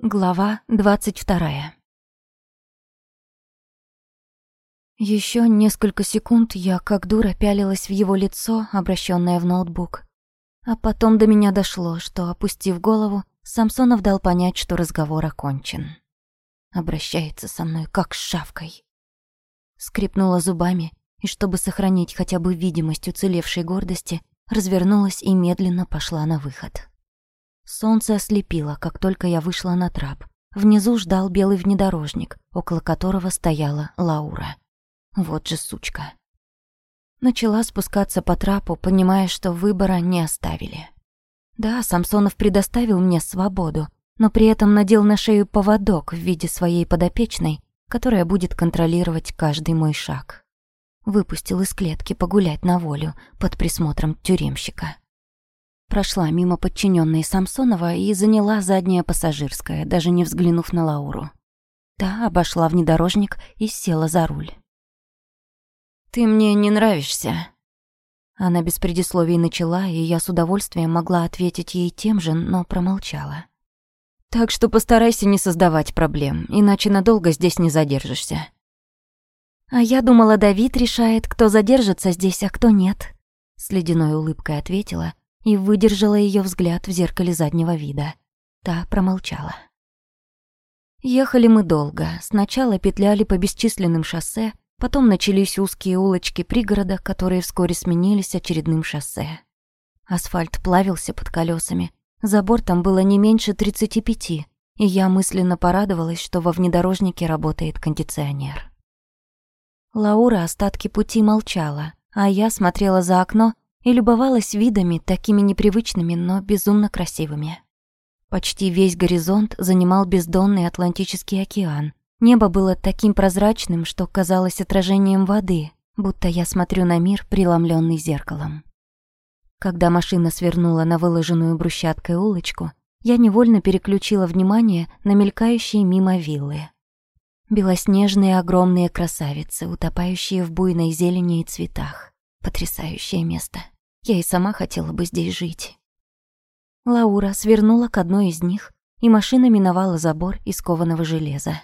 Глава двадцать вторая. Еще несколько секунд я, как дура, пялилась в его лицо, обращенное в ноутбук. А потом до меня дошло, что, опустив голову, Самсонов дал понять, что разговор окончен. Обращается со мной, как с шавкой. Скрипнула зубами, и чтобы сохранить хотя бы видимость уцелевшей гордости, развернулась и медленно пошла на выход. Солнце ослепило, как только я вышла на трап. Внизу ждал белый внедорожник, около которого стояла Лаура. Вот же сучка. Начала спускаться по трапу, понимая, что выбора не оставили. Да, Самсонов предоставил мне свободу, но при этом надел на шею поводок в виде своей подопечной, которая будет контролировать каждый мой шаг. Выпустил из клетки погулять на волю под присмотром тюремщика. Прошла мимо подчиненной Самсонова и заняла заднее пассажирское, даже не взглянув на Лауру. Та обошла внедорожник и села за руль. «Ты мне не нравишься». Она без предисловий начала, и я с удовольствием могла ответить ей тем же, но промолчала. «Так что постарайся не создавать проблем, иначе надолго здесь не задержишься». «А я думала, Давид решает, кто задержится здесь, а кто нет», — с ледяной улыбкой ответила и выдержала ее взгляд в зеркале заднего вида. Та промолчала. Ехали мы долго. Сначала петляли по бесчисленным шоссе, потом начались узкие улочки пригорода, которые вскоре сменились очередным шоссе. Асфальт плавился под колесами. За бортом было не меньше 35, и я мысленно порадовалась, что во внедорожнике работает кондиционер. Лаура остатки пути молчала, а я смотрела за окно и любовалась видами, такими непривычными, но безумно красивыми. Почти весь горизонт занимал бездонный Атлантический океан. Небо было таким прозрачным, что казалось отражением воды, будто я смотрю на мир, преломленный зеркалом. Когда машина свернула на выложенную брусчаткой улочку, я невольно переключила внимание на мелькающие мимо виллы. Белоснежные огромные красавицы, утопающие в буйной зелени и цветах. Потрясающее место. Я и сама хотела бы здесь жить. Лаура свернула к одной из них, и машина миновала забор из кованого железа.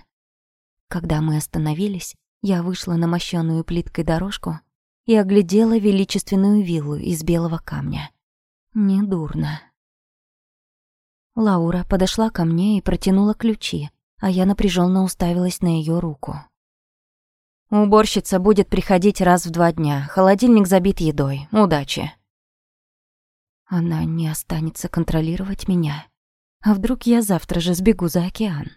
Когда мы остановились, я вышла на мощёную плиткой дорожку и оглядела величественную виллу из белого камня. Недурно. Лаура подошла ко мне и протянула ключи, а я напряженно уставилась на ее руку. Уборщица будет приходить раз в два дня. Холодильник забит едой. Удачи. Она не останется контролировать меня. А вдруг я завтра же сбегу за океан?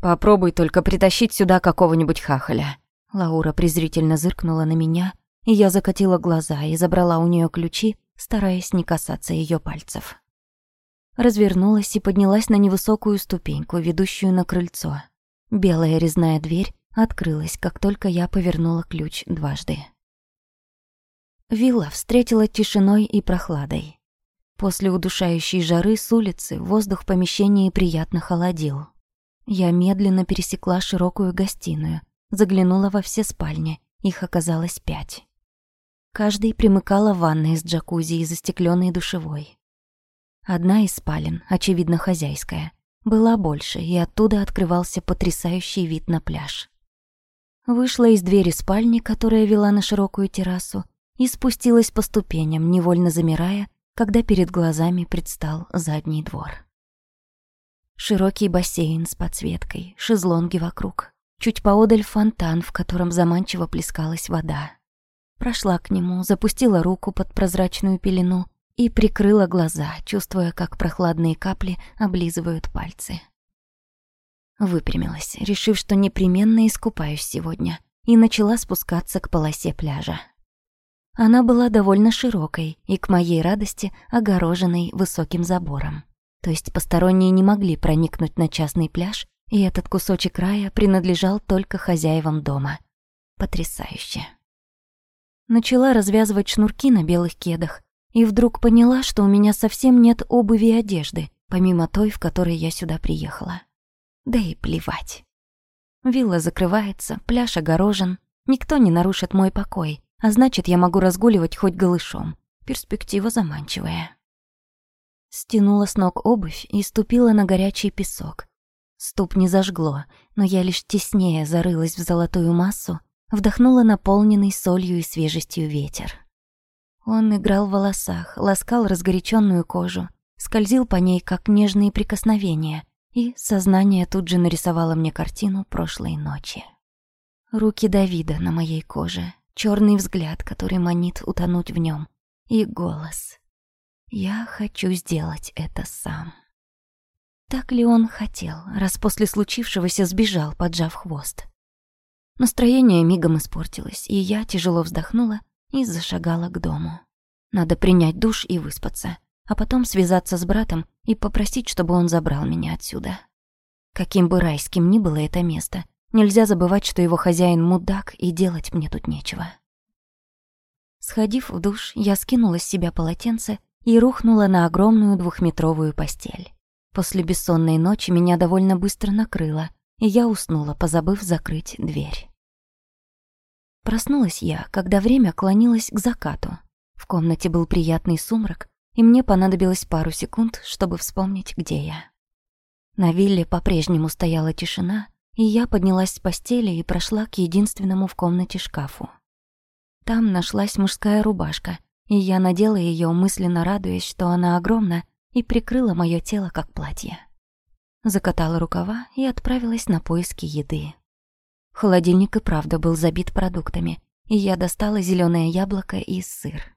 Попробуй только притащить сюда какого-нибудь хахаля. Лаура презрительно зыркнула на меня, и я закатила глаза и забрала у нее ключи, стараясь не касаться ее пальцев. Развернулась и поднялась на невысокую ступеньку, ведущую на крыльцо. Белая резная дверь открылась, как только я повернула ключ дважды. Вилла встретила тишиной и прохладой. После удушающей жары с улицы воздух в помещении приятно холодил. Я медленно пересекла широкую гостиную, заглянула во все спальни, их оказалось пять. Каждый примыкала ванная с джакузи и застекленной душевой. Одна из спален, очевидно хозяйская, была больше, и оттуда открывался потрясающий вид на пляж. Вышла из двери спальни, которая вела на широкую террасу, и спустилась по ступеням, невольно замирая, когда перед глазами предстал задний двор. Широкий бассейн с подсветкой, шезлонги вокруг. Чуть поодаль фонтан, в котором заманчиво плескалась вода. Прошла к нему, запустила руку под прозрачную пелену и прикрыла глаза, чувствуя, как прохладные капли облизывают пальцы. Выпрямилась, решив, что непременно искупаюсь сегодня, и начала спускаться к полосе пляжа. Она была довольно широкой и, к моей радости, огороженной высоким забором. То есть посторонние не могли проникнуть на частный пляж, и этот кусочек рая принадлежал только хозяевам дома. Потрясающе. Начала развязывать шнурки на белых кедах, и вдруг поняла, что у меня совсем нет обуви и одежды, помимо той, в которой я сюда приехала. Да и плевать. Вилла закрывается, пляж огорожен, никто не нарушит мой покой, а значит, я могу разгуливать хоть голышом. Перспектива заманчивая. Стянула с ног обувь и ступила на горячий песок. Ступ не зажгло, но я лишь теснее зарылась в золотую массу, вдохнула наполненный солью и свежестью ветер. Он играл в волосах, ласкал разгоряченную кожу, скользил по ней, как нежные прикосновения, и сознание тут же нарисовало мне картину прошлой ночи. Руки Давида на моей коже, черный взгляд, который манит утонуть в нем, и голос. Я хочу сделать это сам. Так ли он хотел, раз после случившегося сбежал, поджав хвост? Настроение мигом испортилось, и я тяжело вздохнула и зашагала к дому. Надо принять душ и выспаться, а потом связаться с братом и попросить, чтобы он забрал меня отсюда. Каким бы райским ни было это место, нельзя забывать, что его хозяин мудак, и делать мне тут нечего. Сходив в душ, я скинула с себя полотенце и рухнула на огромную двухметровую постель. После бессонной ночи меня довольно быстро накрыло, и я уснула, позабыв закрыть дверь. Проснулась я, когда время клонилось к закату. В комнате был приятный сумрак, и мне понадобилось пару секунд, чтобы вспомнить, где я. На вилле по-прежнему стояла тишина, и я поднялась с постели и прошла к единственному в комнате шкафу. Там нашлась мужская рубашка, и я надела ее, мысленно радуясь, что она огромна, и прикрыла мое тело как платье. Закатала рукава и отправилась на поиски еды. Холодильник и правда был забит продуктами, и я достала зеленое яблоко и сыр.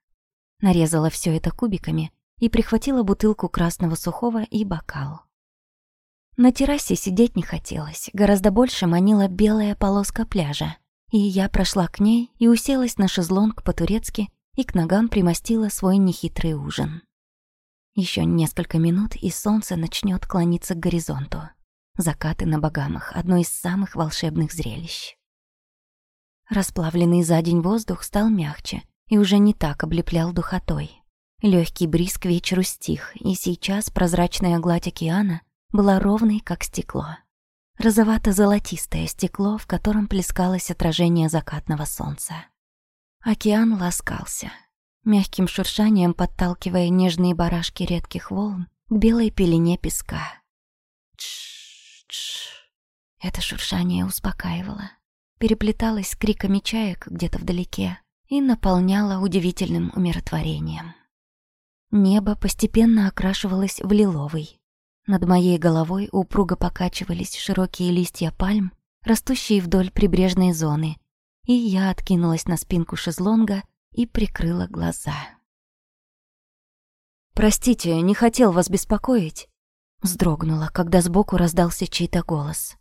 Нарезала все это кубиками и прихватила бутылку красного сухого и бокал. На террасе сидеть не хотелось, гораздо больше манила белая полоска пляжа, и я прошла к ней и уселась на шезлонг по-турецки и к ногам примостила свой нехитрый ужин. Еще несколько минут, и солнце начнет клониться к горизонту. Закаты на Багамах — одно из самых волшебных зрелищ. Расплавленный за день воздух стал мягче и уже не так облеплял духотой. Легкий бриз к вечеру стих, и сейчас прозрачная гладь океана была ровной, как стекло. Розовато-золотистое стекло, в котором плескалось отражение закатного солнца. Океан ласкался, мягким шуршанием подталкивая нежные барашки редких волн к белой пелене песка. Тш. Тш. Это шуршание успокаивало, переплеталось с криками чаек где-то вдалеке и наполняло удивительным умиротворением. Небо постепенно окрашивалось в лиловый. Над моей головой упруго покачивались широкие листья пальм, растущие вдоль прибрежной зоны, и я откинулась на спинку шезлонга и прикрыла глаза. «Простите, не хотел вас беспокоить», Вздрогнула, когда сбоку раздался чей-то голос.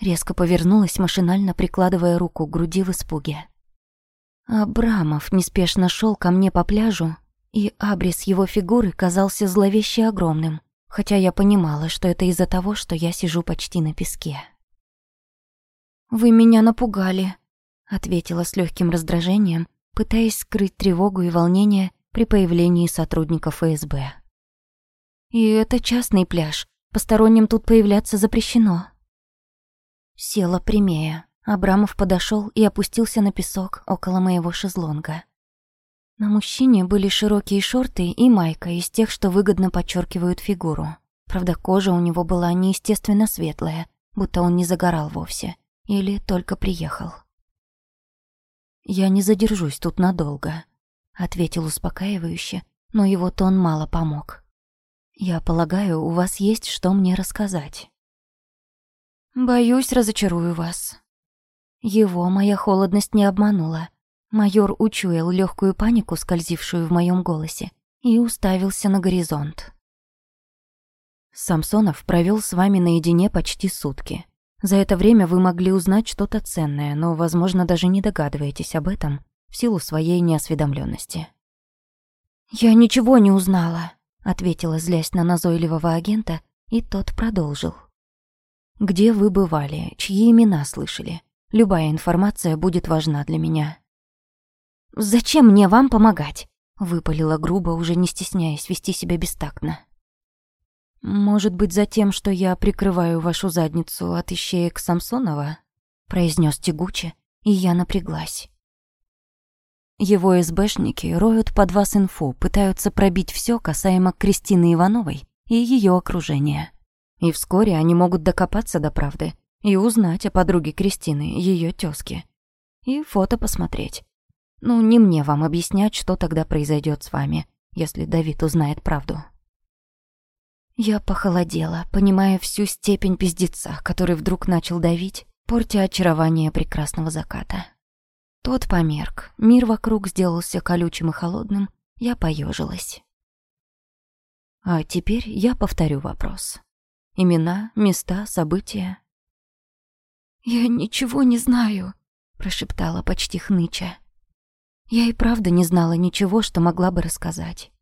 Резко повернулась, машинально прикладывая руку к груди в испуге. Абрамов неспешно шел ко мне по пляжу, и абрис его фигуры казался зловеще огромным, хотя я понимала, что это из-за того, что я сижу почти на песке. «Вы меня напугали», — ответила с легким раздражением, пытаясь скрыть тревогу и волнение при появлении сотрудников ФСБ. И это частный пляж. Посторонним тут появляться запрещено. Села прямее. Абрамов подошел и опустился на песок около моего шезлонга. На мужчине были широкие шорты и майка из тех, что выгодно подчеркивают фигуру. Правда, кожа у него была неестественно светлая, будто он не загорал вовсе. Или только приехал. «Я не задержусь тут надолго», — ответил успокаивающе, но его тон мало помог. Я полагаю, у вас есть что мне рассказать. Боюсь, разочарую вас. Его моя холодность не обманула. Майор учуял легкую панику, скользившую в моем голосе, и уставился на горизонт. Самсонов провел с вами наедине почти сутки. За это время вы могли узнать что-то ценное, но, возможно, даже не догадываетесь об этом в силу своей неосведомленности. «Я ничего не узнала», ответила, злясь на назойливого агента, и тот продолжил. «Где вы бывали? Чьи имена слышали? Любая информация будет важна для меня». «Зачем мне вам помогать?» — выпалила грубо, уже не стесняясь вести себя бестактно. «Может быть, за тем, что я прикрываю вашу задницу от ищеек Самсонова?» — произнес тягуче, и я напряглась. его СБшники роют под вас инфу, пытаются пробить все касаемо Кристины Ивановой и ее окружения. И вскоре они могут докопаться до правды и узнать о подруге Кристины, ее тёзке. И фото посмотреть. Ну, не мне вам объяснять, что тогда произойдет с вами, если Давид узнает правду. Я похолодела, понимая всю степень пиздеца, который вдруг начал давить, портя очарование прекрасного заката. Тот померк, мир вокруг сделался колючим и холодным, я поежилась. А теперь я повторю вопрос. Имена, места, события. «Я ничего не знаю», — прошептала почти хныча. Я и правда не знала ничего, что могла бы рассказать.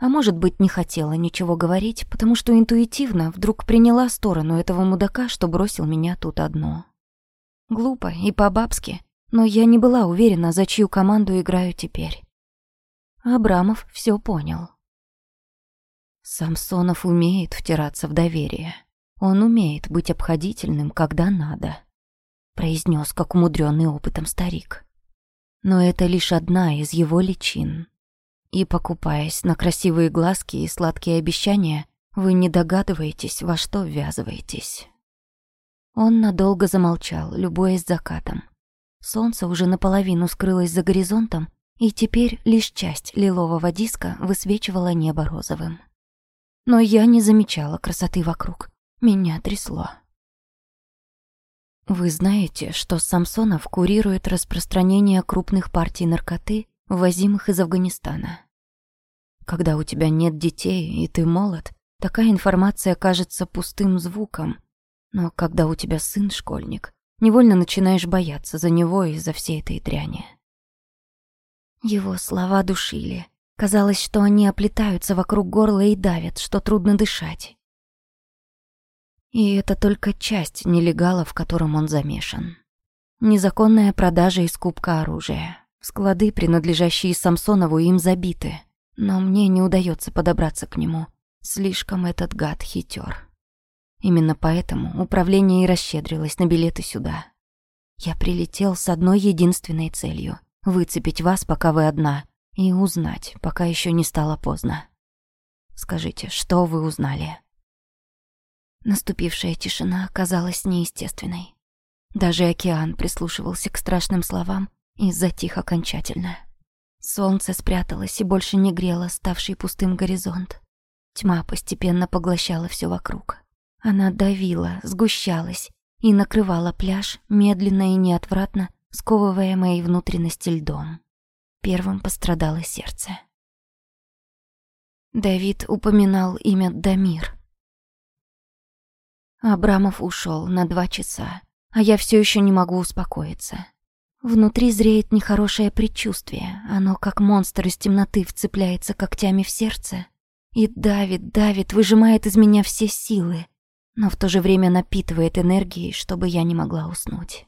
А может быть, не хотела ничего говорить, потому что интуитивно вдруг приняла сторону этого мудака, что бросил меня тут одну. Глупо и по-бабски, но я не была уверена, за чью команду играю теперь. Абрамов все понял. Самсонов умеет втираться в доверие. Он умеет быть обходительным, когда надо, произнес как умудренный опытом старик. Но это лишь одна из его личин. И покупаясь на красивые глазки и сладкие обещания, вы не догадываетесь, во что ввязываетесь. Он надолго замолчал, любуясь закатом. Солнце уже наполовину скрылось за горизонтом, и теперь лишь часть лилового диска высвечивала небо розовым. Но я не замечала красоты вокруг. Меня трясло. Вы знаете, что Самсонов курирует распространение крупных партий наркоты возимых из Афганистана. Когда у тебя нет детей и ты молод, такая информация кажется пустым звуком. Но когда у тебя сын школьник, невольно начинаешь бояться за него и за всей этой дряни. Его слова душили. Казалось, что они оплетаются вокруг горла и давят, что трудно дышать. И это только часть нелегала, в котором он замешан. Незаконная продажа и скупка оружия. Склады, принадлежащие Самсонову, им забиты. Но мне не удается подобраться к нему. Слишком этот гад хитер. Именно поэтому управление и расщедрилось на билеты сюда. Я прилетел с одной единственной целью — выцепить вас, пока вы одна, и узнать, пока еще не стало поздно. Скажите, что вы узнали?» Наступившая тишина казалась неестественной. Даже океан прислушивался к страшным словам, и затих окончательно. Солнце спряталось и больше не грело ставший пустым горизонт. Тьма постепенно поглощала все вокруг. Она давила, сгущалась и накрывала пляж медленно и неотвратно, сковывая мои внутренности льдом. Первым пострадало сердце. Давид упоминал имя Дамир. Абрамов ушел на два часа, а я все еще не могу успокоиться. Внутри зреет нехорошее предчувствие. Оно, как монстр из темноты, вцепляется когтями в сердце и давит, давит, выжимает из меня все силы, но в то же время напитывает энергией, чтобы я не могла уснуть.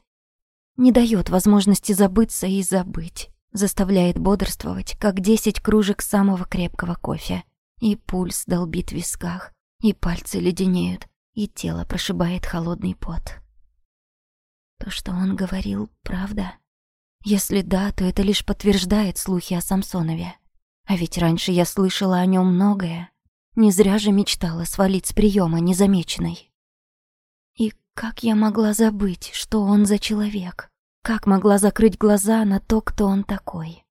Не дает возможности забыться и забыть, заставляет бодрствовать, как десять кружек самого крепкого кофе. И пульс долбит в висках, и пальцы леденеют, и тело прошибает холодный пот. То, что он говорил, правда? Если да, то это лишь подтверждает слухи о Самсонове. А ведь раньше я слышала о нем многое. Не зря же мечтала свалить с приема незамеченной. И как я могла забыть, что он за человек? Как могла закрыть глаза на то, кто он такой?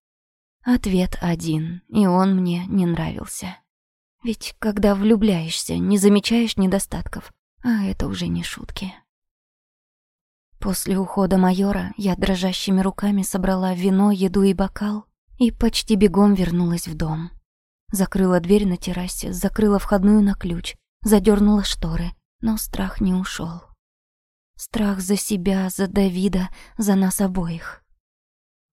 Ответ один, и он мне не нравился. Ведь когда влюбляешься, не замечаешь недостатков, а это уже не шутки. После ухода майора я дрожащими руками собрала вино, еду и бокал и почти бегом вернулась в дом. Закрыла дверь на террасе, закрыла входную на ключ, задернула шторы, но страх не ушел. Страх за себя, за Давида, за нас обоих.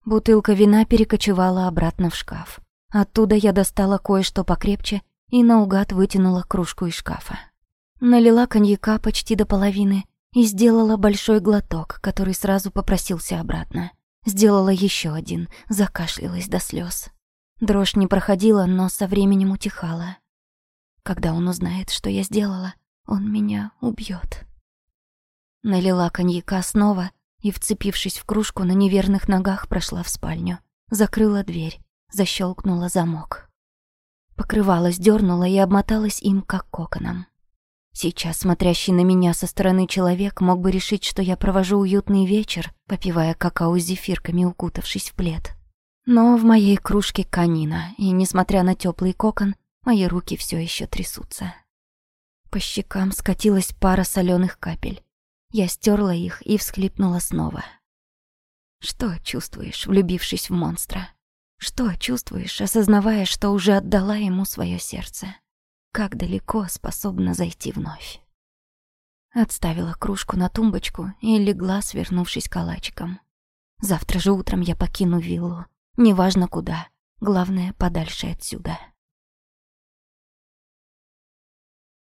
Бутылка вина перекочевала обратно в шкаф. Оттуда я достала кое-что покрепче и наугад вытянула кружку из шкафа. Налила коньяка почти до половины и сделала большой глоток, который сразу попросился обратно. Сделала еще один, закашлялась до слез. Дрожь не проходила, но со временем утихала. Когда он узнает, что я сделала, он меня убьет. Налила коньяка снова и, вцепившись в кружку, на неверных ногах прошла в спальню. закрыла дверь, защелкнула замок. Покрывало сдернула и обмоталась им, как коконом. Сейчас смотрящий на меня со стороны человек мог бы решить, что я провожу уютный вечер, попивая какао с зефирками, укутавшись в плед. Но в моей кружке канина, и, несмотря на теплый кокон, мои руки все еще трясутся. По щекам скатилась пара соленых капель. Я стерла их и всхлипнула снова. Что чувствуешь, влюбившись в монстра? Что чувствуешь, осознавая, что уже отдала ему свое сердце? Как далеко способна зайти вновь? Отставила кружку на тумбочку и легла, свернувшись калачиком. Завтра же утром я покину виллу. Неважно куда. Главное, подальше отсюда.